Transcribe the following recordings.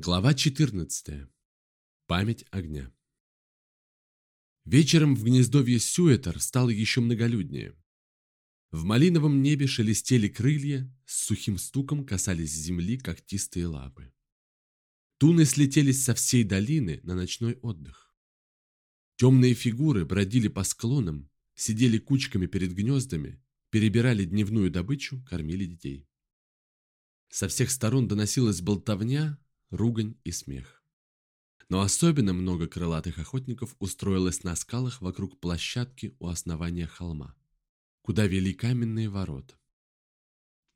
Глава 14. Память огня. Вечером в гнездовье Сюэтер стало еще многолюднее. В малиновом небе шелестели крылья, с сухим стуком касались земли когтистые лапы. Туны слетелись со всей долины на ночной отдых. Темные фигуры бродили по склонам, сидели кучками перед гнездами, перебирали дневную добычу, кормили детей. Со всех сторон доносилась болтовня, ругань и смех. Но особенно много крылатых охотников устроилось на скалах вокруг площадки у основания холма, куда вели каменные ворота.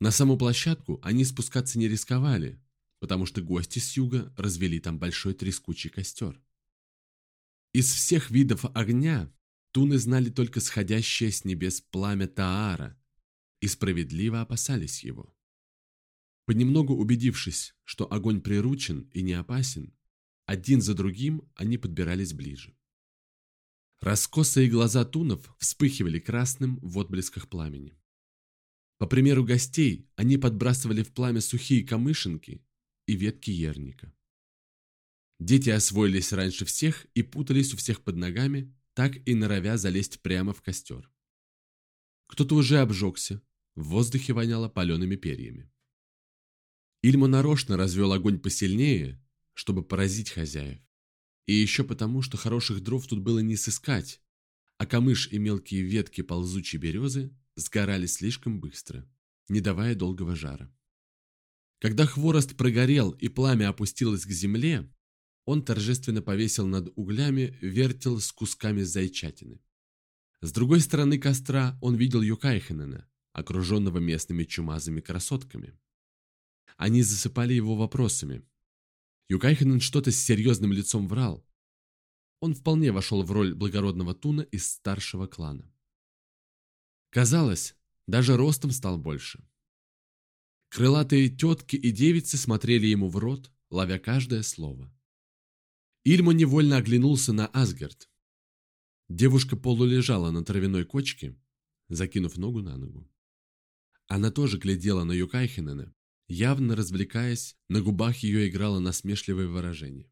На саму площадку они спускаться не рисковали, потому что гости с юга развели там большой трескучий костер. Из всех видов огня туны знали только сходящее с небес пламя Таара и справедливо опасались его. Понемногу убедившись, что огонь приручен и не опасен, один за другим они подбирались ближе. Раскосые глаза тунов вспыхивали красным в отблесках пламени. По примеру гостей, они подбрасывали в пламя сухие камышинки и ветки ерника. Дети освоились раньше всех и путались у всех под ногами, так и норовя залезть прямо в костер. Кто-то уже обжегся, в воздухе воняло палеными перьями. Ильма нарочно развел огонь посильнее, чтобы поразить хозяев. И еще потому, что хороших дров тут было не сыскать, а камыш и мелкие ветки ползучей березы сгорали слишком быстро, не давая долгого жара. Когда хворост прогорел и пламя опустилось к земле, он торжественно повесил над углями вертел с кусками зайчатины. С другой стороны костра он видел Юкайхенена, окруженного местными чумазыми красотками. Они засыпали его вопросами. Юкайхенен что-то с серьезным лицом врал. Он вполне вошел в роль благородного туна из старшего клана. Казалось, даже ростом стал больше. Крылатые тетки и девицы смотрели ему в рот, ловя каждое слово. Ильма невольно оглянулся на Асгард. Девушка полулежала на травяной кочке, закинув ногу на ногу. Она тоже глядела на Юкайхенена, Явно развлекаясь, на губах ее играло насмешливое выражение.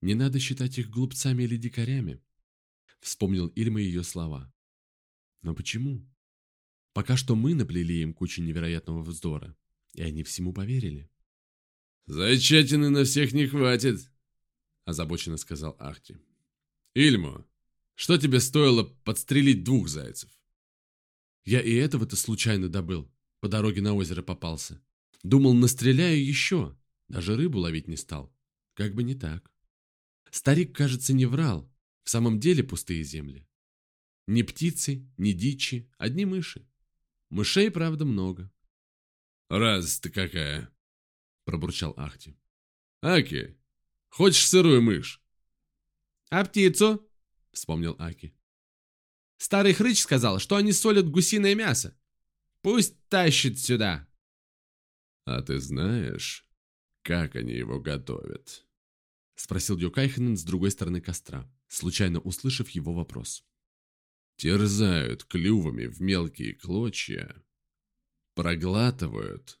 «Не надо считать их глупцами или дикарями», — вспомнил Ильма ее слова. «Но почему? Пока что мы наплели им кучу невероятного вздора, и они всему поверили». «Зайчатины на всех не хватит», — озабоченно сказал Ахти. «Ильмо, что тебе стоило подстрелить двух зайцев?» «Я и этого-то случайно добыл, по дороге на озеро попался», Думал, настреляю еще. Даже рыбу ловить не стал. Как бы не так. Старик, кажется, не врал. В самом деле пустые земли. Ни птицы, ни дичи, одни мыши. Мышей, правда, много. «Раз ты какая!» – пробурчал Ахти. «Аки, хочешь сырую мышь?» «А птицу?» – вспомнил Аки. «Старый хрыч сказал, что они солят гусиное мясо. Пусть тащит сюда!» «А ты знаешь, как они его готовят?» Спросил Дюкайхенен с другой стороны костра, случайно услышав его вопрос. «Терзают клювами в мелкие клочья, проглатывают,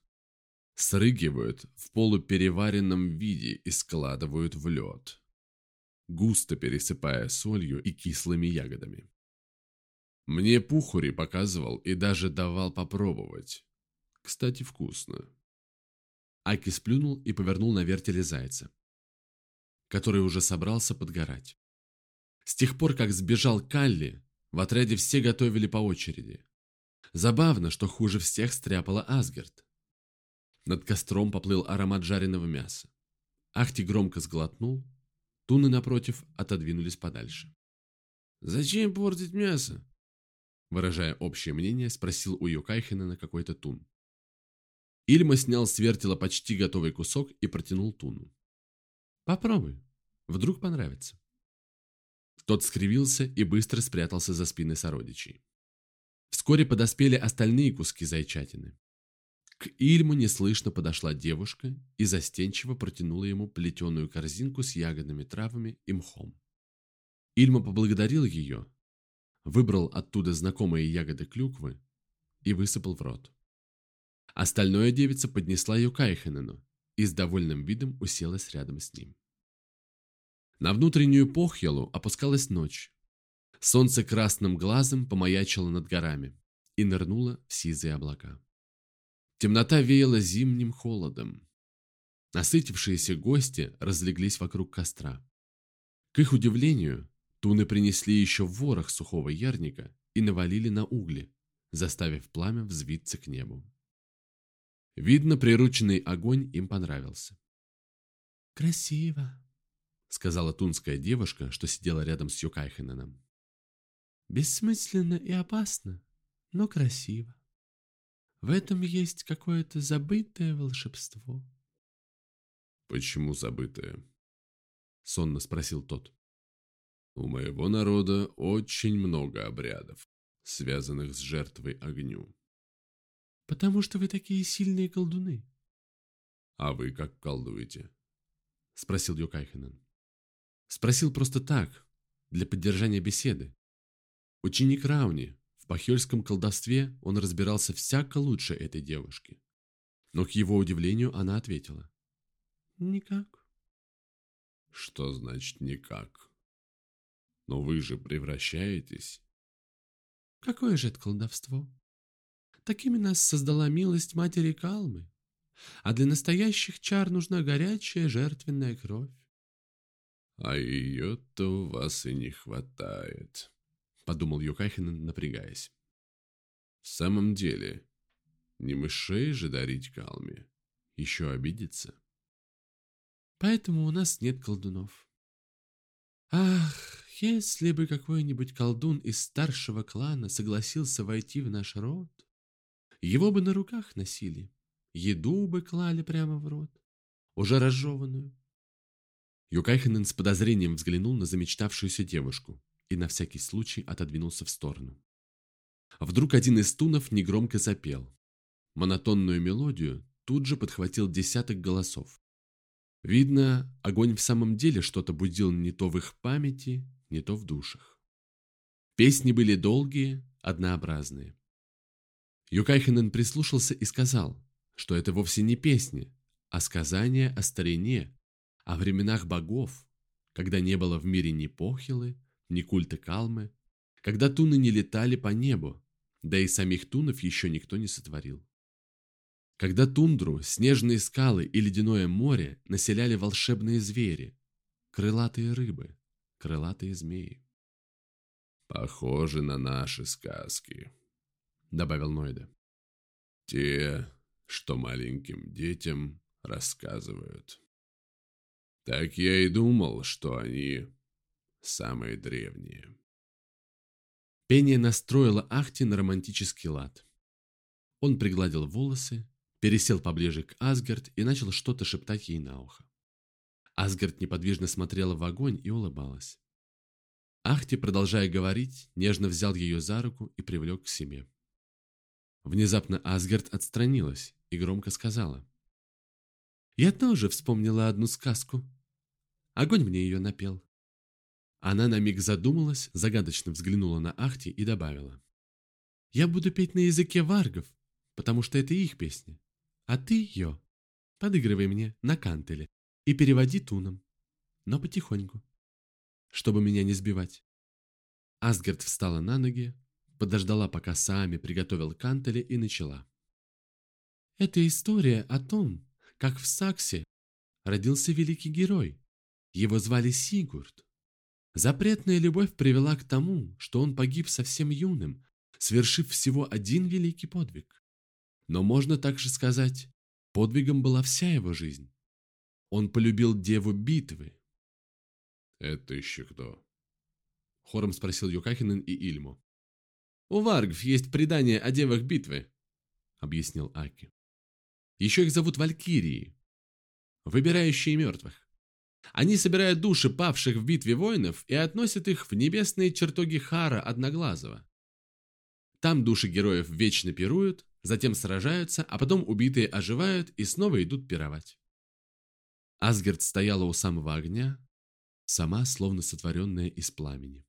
срыгивают в полупереваренном виде и складывают в лед, густо пересыпая солью и кислыми ягодами. Мне Пухури показывал и даже давал попробовать. Кстати, вкусно. Аки сплюнул и повернул на вертеле зайца, который уже собрался подгорать. С тех пор, как сбежал Калли, в отряде все готовили по очереди. Забавно, что хуже всех стряпала Асгард. Над костром поплыл аромат жареного мяса. Ахти громко сглотнул, туны, напротив, отодвинулись подальше. «Зачем портить мясо?» Выражая общее мнение, спросил у Юкайхена на какой-то тун. Ильма снял с вертела почти готовый кусок и протянул Туну. «Попробуй, вдруг понравится». Тот скривился и быстро спрятался за спины сородичей. Вскоре подоспели остальные куски зайчатины. К Ильму неслышно подошла девушка и застенчиво протянула ему плетеную корзинку с ягодными травами и мхом. Ильма поблагодарил ее, выбрал оттуда знакомые ягоды клюквы и высыпал в рот. Остальное девица поднесла ее Кайхенену, и с довольным видом уселась рядом с ним. На внутреннюю Похьелу опускалась ночь. Солнце красным глазом помаячило над горами и нырнуло в сизые облака. Темнота веяла зимним холодом. Насытившиеся гости разлеглись вокруг костра. К их удивлению, туны принесли еще ворох сухого ярника и навалили на угли, заставив пламя взвиться к небу. Видно, прирученный огонь им понравился. «Красиво», — сказала тунская девушка, что сидела рядом с Юкайхененом. «Бессмысленно и опасно, но красиво. В этом есть какое-то забытое волшебство». «Почему забытое?» — сонно спросил тот. «У моего народа очень много обрядов, связанных с жертвой огню. Потому что вы такие сильные колдуны. А вы как колдуете? Спросил Юкайхенен. Спросил просто так, для поддержания беседы. Ученик Рауни, в пахельском колдовстве он разбирался всяко лучше этой девушки. Но к его удивлению она ответила. Никак. Что значит никак? Но вы же превращаетесь. Какое же это колдовство? Такими нас создала милость матери Калмы. А для настоящих чар нужна горячая жертвенная кровь. А ее-то у вас и не хватает, подумал Юкахин, напрягаясь. В самом деле, не мышей же дарить Калме, еще обидится. Поэтому у нас нет колдунов. Ах, если бы какой-нибудь колдун из старшего клана согласился войти в наш род, его бы на руках носили, еду бы клали прямо в рот, уже разжеванную. Юкайхенен с подозрением взглянул на замечтавшуюся девушку и на всякий случай отодвинулся в сторону. Вдруг один из тунов негромко запел. Монотонную мелодию тут же подхватил десяток голосов. Видно, огонь в самом деле что-то будил не то в их памяти, не то в душах. Песни были долгие, однообразные. Юкайхенен прислушался и сказал, что это вовсе не песни, а сказания о старине, о временах богов, когда не было в мире ни похилы, ни культа калмы, когда туны не летали по небу, да и самих тунов еще никто не сотворил. Когда тундру, снежные скалы и ледяное море населяли волшебные звери, крылатые рыбы, крылатые змеи. «Похожи на наши сказки», — добавил Нойда. «Те, что маленьким детям рассказывают. Так я и думал, что они самые древние». Пение настроило Ахти на романтический лад. Он пригладил волосы, пересел поближе к Асгард и начал что-то шептать ей на ухо. Асгард неподвижно смотрела в огонь и улыбалась. Ахти, продолжая говорить, нежно взял ее за руку и привлек к себе. Внезапно Асгард отстранилась и громко сказала. «Я тоже вспомнила одну сказку. Огонь мне ее напел». Она на миг задумалась, загадочно взглянула на Ахти и добавила. «Я буду петь на языке варгов, потому что это их песня. А ты ее подыгрывай мне на кантеле и переводи туном, но потихоньку, чтобы меня не сбивать». Асгард встала на ноги, подождала, пока Саами приготовил кантели и начала. Это история о том, как в Саксе родился великий герой. Его звали Сигурд. Запретная любовь привела к тому, что он погиб совсем юным, свершив всего один великий подвиг. Но можно также сказать, подвигом была вся его жизнь. Он полюбил деву битвы. «Это еще кто?» Хором спросил Юкахинен и Ильму. «У варгов есть предание о девах битвы», — объяснил Аки. «Еще их зовут Валькирии, выбирающие мертвых. Они собирают души павших в битве воинов и относят их в небесные чертоги Хара Одноглазого. Там души героев вечно пируют, затем сражаются, а потом убитые оживают и снова идут пировать. Асгард стояла у самого огня, сама словно сотворенная из пламени.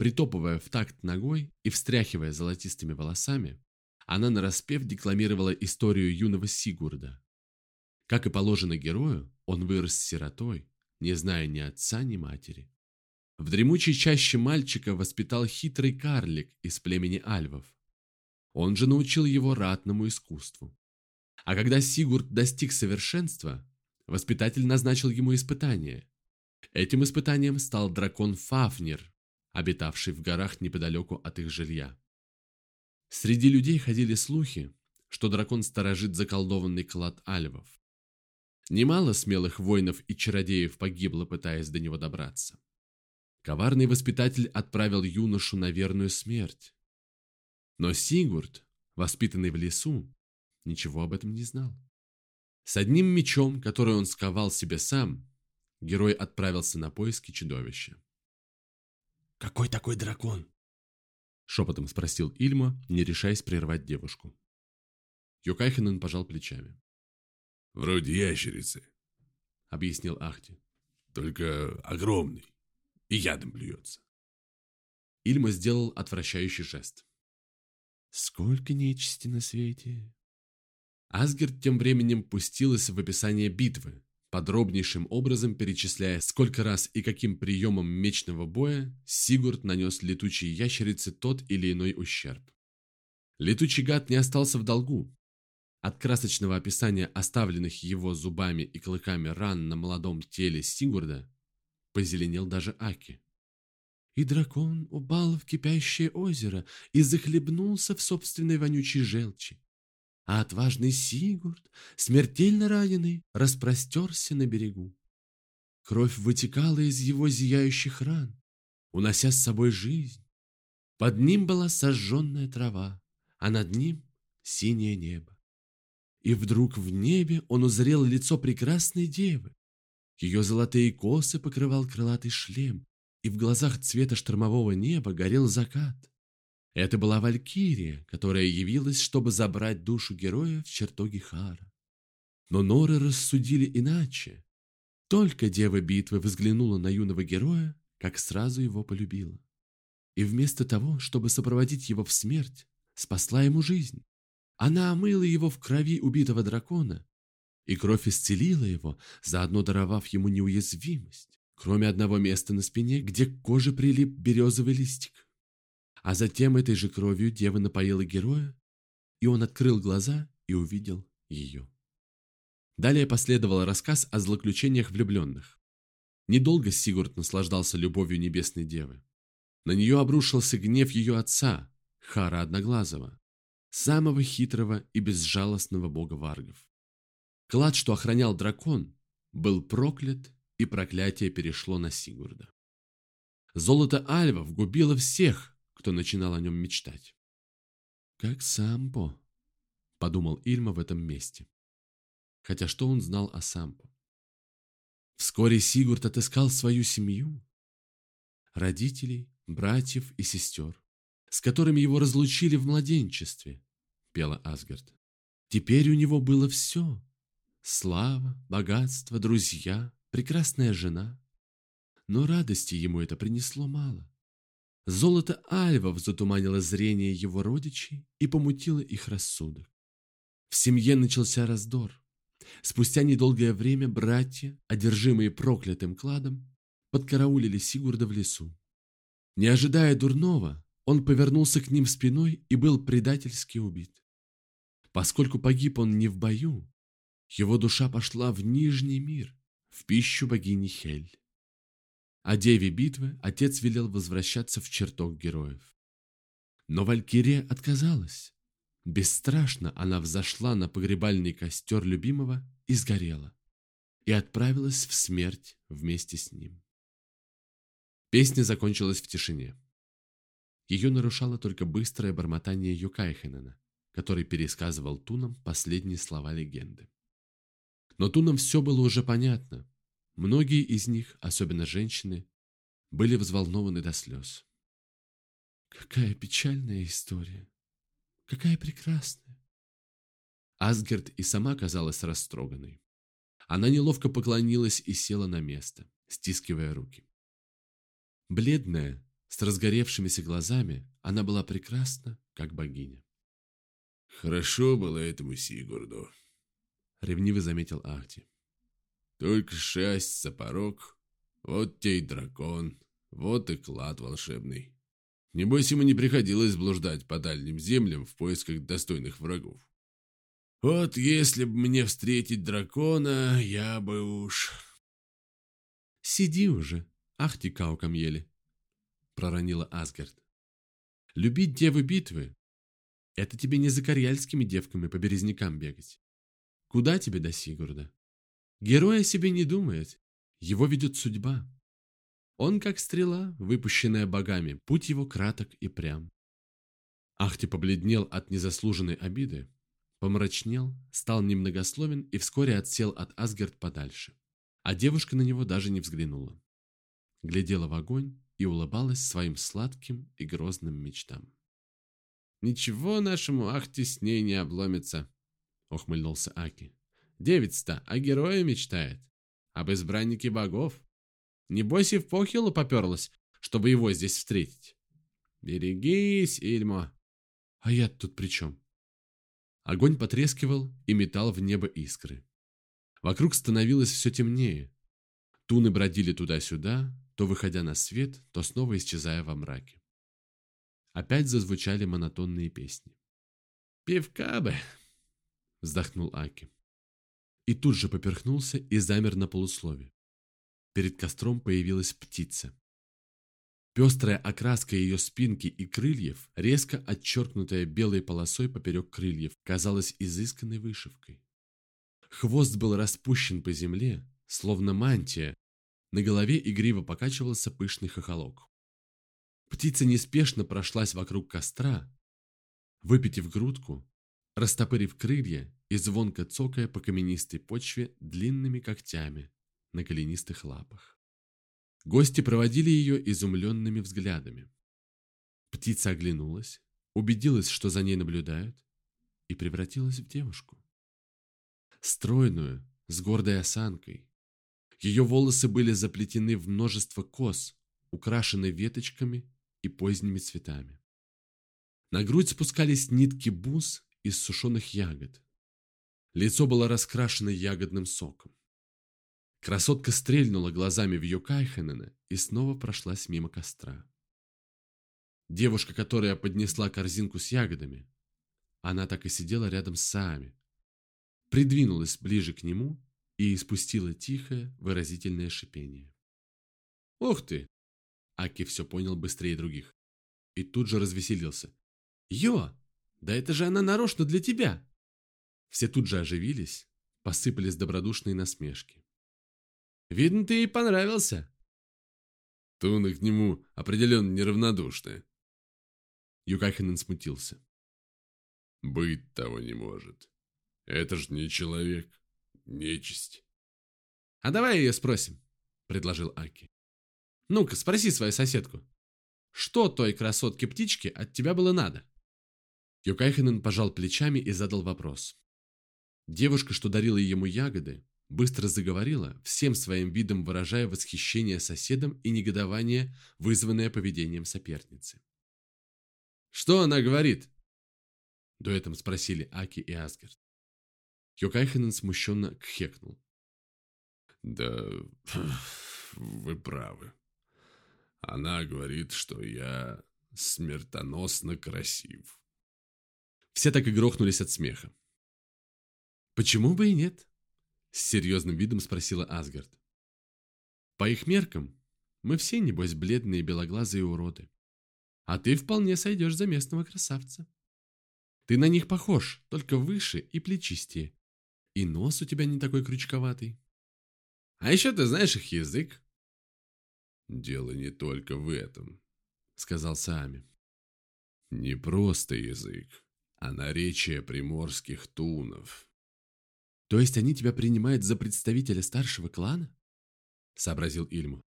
Притопывая в такт ногой и встряхивая золотистыми волосами, она нараспев декламировала историю юного Сигурда. Как и положено герою, он вырос сиротой, не зная ни отца, ни матери. В дремучей чаще мальчика воспитал хитрый карлик из племени альвов. Он же научил его ратному искусству. А когда Сигурд достиг совершенства, воспитатель назначил ему испытание. Этим испытанием стал дракон Фафнир, обитавший в горах неподалеку от их жилья. Среди людей ходили слухи, что дракон сторожит заколдованный клад альвов. Немало смелых воинов и чародеев погибло, пытаясь до него добраться. Коварный воспитатель отправил юношу на верную смерть. Но Сигурд, воспитанный в лесу, ничего об этом не знал. С одним мечом, который он сковал себе сам, герой отправился на поиски чудовища. «Какой такой дракон?» Шепотом спросил Ильма, не решаясь прервать девушку. Юкайхенен пожал плечами. «Вроде ящерицы», — объяснил Ахти. «Только огромный и ядом блюется». Ильма сделал отвращающий жест. «Сколько нечисти на свете!» Асгерт тем временем пустилась в описание битвы, подробнейшим образом перечисляя, сколько раз и каким приемом мечного боя Сигурд нанес летучей ящерице тот или иной ущерб. Летучий гад не остался в долгу. От красочного описания оставленных его зубами и клыками ран на молодом теле Сигурда позеленел даже Аки. И дракон упал в кипящее озеро и захлебнулся в собственной вонючей желчи а отважный Сигурд, смертельно раненый, распростерся на берегу. Кровь вытекала из его зияющих ран, унося с собой жизнь. Под ним была сожженная трава, а над ним синее небо. И вдруг в небе он узрел лицо прекрасной девы. Ее золотые косы покрывал крылатый шлем, и в глазах цвета штормового неба горел закат. Это была Валькирия, которая явилась, чтобы забрать душу героя в чертоги Хара. Но Норы рассудили иначе. Только Дева Битвы взглянула на юного героя, как сразу его полюбила. И вместо того, чтобы сопроводить его в смерть, спасла ему жизнь. Она омыла его в крови убитого дракона, и кровь исцелила его, заодно даровав ему неуязвимость, кроме одного места на спине, где к коже прилип березовый листик. А затем этой же кровью дева напоила героя, и он открыл глаза и увидел ее. Далее последовал рассказ о злоключениях влюбленных. Недолго Сигурд наслаждался любовью небесной девы. На нее обрушился гнев ее отца, Хара Одноглазого, самого хитрого и безжалостного бога варгов. Клад, что охранял дракон, был проклят, и проклятие перешло на Сигурда. Золото альвов губило всех, кто начинал о нем мечтать. «Как Сампо», — подумал Ильма в этом месте. Хотя что он знал о Сампо? Вскоре Сигурд отыскал свою семью, родителей, братьев и сестер, с которыми его разлучили в младенчестве, пела Асгард. Теперь у него было все – слава, богатство, друзья, прекрасная жена. Но радости ему это принесло мало. Золото альвов затуманило зрение его родичей и помутило их рассудок. В семье начался раздор. Спустя недолгое время братья, одержимые проклятым кладом, подкараулили Сигурда в лесу. Не ожидая дурного, он повернулся к ним спиной и был предательски убит. Поскольку погиб он не в бою, его душа пошла в Нижний мир, в пищу богини Хель. О деве битвы отец велел возвращаться в чертог героев. Но Валькирия отказалась. Бесстрашно она взошла на погребальный костер любимого и сгорела. И отправилась в смерть вместе с ним. Песня закончилась в тишине. Ее нарушало только быстрое бормотание Юкайхенена, который пересказывал Тунам последние слова легенды. Но Тунам все было уже понятно, Многие из них, особенно женщины, были взволнованы до слез. Какая печальная история! Какая прекрасная! Асгерт и сама казалась растроганной. Она неловко поклонилась и села на место, стискивая руки. Бледная, с разгоревшимися глазами, она была прекрасна, как богиня. «Хорошо было этому Сигурду», — ревниво заметил Ахти. Только шесть за порог, вот те и дракон, вот и клад волшебный. Небось, ему не приходилось блуждать по дальним землям в поисках достойных врагов. Вот если бы мне встретить дракона, я бы уж... «Сиди уже, ахти кауком ели», — проронила Асгард. «Любить девы битвы — это тебе не за корьяльскими девками по березнякам бегать. Куда тебе до Сигурда? Герой о себе не думает, его ведет судьба. Он как стрела, выпущенная богами, путь его краток и прям. Ахти побледнел от незаслуженной обиды, помрачнел, стал немногословен и вскоре отсел от Асгард подальше. А девушка на него даже не взглянула. Глядела в огонь и улыбалась своим сладким и грозным мечтам. «Ничего нашему Ахти с ней не обломится», — ухмыльнулся Аки. «Девица-то о герое мечтает, об избраннике богов. Небось и в похилу поперлась, чтобы его здесь встретить. Берегись, Ильмо». «А я тут при чем?» Огонь потрескивал и метал в небо искры. Вокруг становилось все темнее. Туны бродили туда-сюда, то выходя на свет, то снова исчезая во мраке. Опять зазвучали монотонные песни. «Пивка бы!» — вздохнул Аки. И тут же поперхнулся и замер на полуслове. Перед костром появилась птица. Пестрая окраска ее спинки и крыльев, резко отчеркнутая белой полосой поперек крыльев, казалась изысканной вышивкой. Хвост был распущен по земле, словно мантия, на голове игриво покачивался пышный хохолок. Птица неспешно прошлась вокруг костра, выпитив грудку, растопырив крылья и звонко цокая по каменистой почве длинными когтями на голенистых лапах. Гости проводили ее изумленными взглядами. Птица оглянулась, убедилась, что за ней наблюдают, и превратилась в девушку. Стройную, с гордой осанкой. Ее волосы были заплетены в множество кос, украшены веточками и поздними цветами. На грудь спускались нитки бус из сушеных ягод. Лицо было раскрашено ягодным соком. Красотка стрельнула глазами в Йокайхенена и снова прошлась мимо костра. Девушка, которая поднесла корзинку с ягодами, она так и сидела рядом с Саами, придвинулась ближе к нему и испустила тихое, выразительное шипение. «Ух ты!» Аки все понял быстрее других. И тут же развеселился. «Йо! Да это же она нарочно для тебя!» Все тут же оживились, посыпались добродушные насмешки. Видно, ты ей понравился. Туна к нему определенно неравнодушная. Юкахинен смутился. Быть того не может. Это ж не человек, нечисть. А давай ее спросим, предложил Аки. Ну-ка, спроси свою соседку. Что той красотке-птичке от тебя было надо? Юкайхенен пожал плечами и задал вопрос. Девушка, что дарила ему ягоды, быстро заговорила, всем своим видом выражая восхищение соседом и негодование, вызванное поведением соперницы. «Что она говорит?» Дуэтом спросили Аки и Асгард. Йокайхенен смущенно кхекнул. «Да, вы правы. Она говорит, что я смертоносно красив». Все так и грохнулись от смеха. «Почему бы и нет?» С серьезным видом спросила Асгард. По их меркам, мы все, небось, бледные белоглазые уроды. А ты вполне сойдешь за местного красавца. Ты на них похож, только выше и плечистее. И нос у тебя не такой крючковатый. А еще ты знаешь их язык. Дело не только в этом, сказал Саами. Не просто язык, а наречие приморских тунов. «То есть они тебя принимают за представителя старшего клана?» — сообразил Ильму.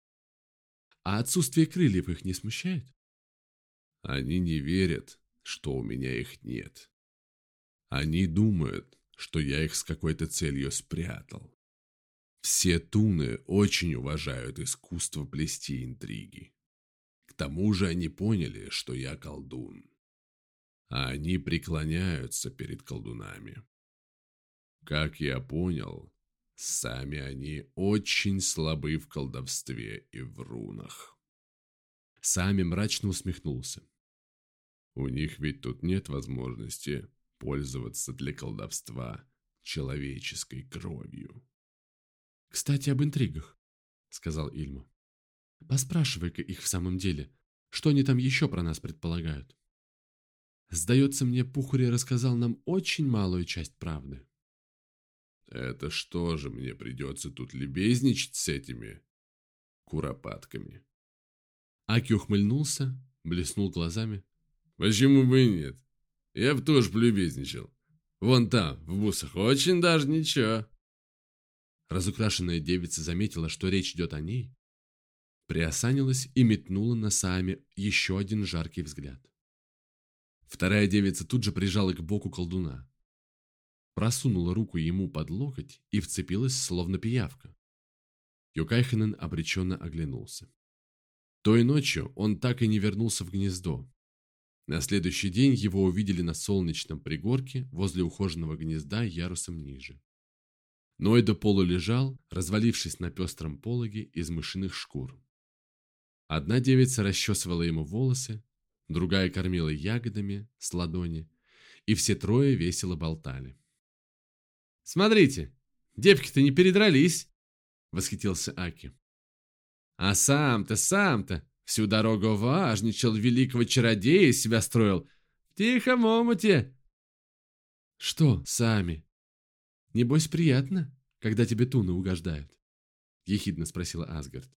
«А отсутствие крыльев их не смущает?» «Они не верят, что у меня их нет. Они думают, что я их с какой-то целью спрятал. Все туны очень уважают искусство плести интриги. К тому же они поняли, что я колдун. А они преклоняются перед колдунами. Как я понял, сами они очень слабы в колдовстве и в рунах. Сами мрачно усмехнулся. У них ведь тут нет возможности пользоваться для колдовства человеческой кровью. «Кстати, об интригах», — сказал Ильма. «Поспрашивай-ка их в самом деле, что они там еще про нас предполагают. Сдается мне, Пухури рассказал нам очень малую часть правды». «Это что же, мне придется тут лебезничать с этими куропатками?» Аки ухмыльнулся, блеснул глазами. «Почему бы и нет? Я бы тоже полюбезничал. Вон там, в бусах, очень даже ничего». Разукрашенная девица заметила, что речь идет о ней, приосанилась и метнула на Саами еще один жаркий взгляд. Вторая девица тут же прижала к боку колдуна, просунула руку ему под локоть и вцепилась, словно пиявка. Юкайхенен обреченно оглянулся. Той ночью он так и не вернулся в гнездо. На следующий день его увидели на солнечном пригорке возле ухоженного гнезда ярусом ниже. Нойда полулежал, развалившись на пестром пологе из мышиных шкур. Одна девица расчесывала ему волосы, другая кормила ягодами с ладони, и все трое весело болтали. «Смотрите, девки-то не передрались!» — восхитился Аки. «А сам-то, сам-то всю дорогу важничал, великого чародея себя строил. В тихом омуте!» «Что, сами?» «Небось, приятно, когда тебе туны угождают?» — ехидно спросила Асгард.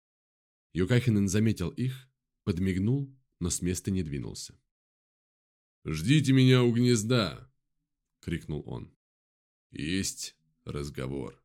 Юкахинен заметил их, подмигнул, но с места не двинулся. «Ждите меня у гнезда!» — крикнул он. «Есть разговор».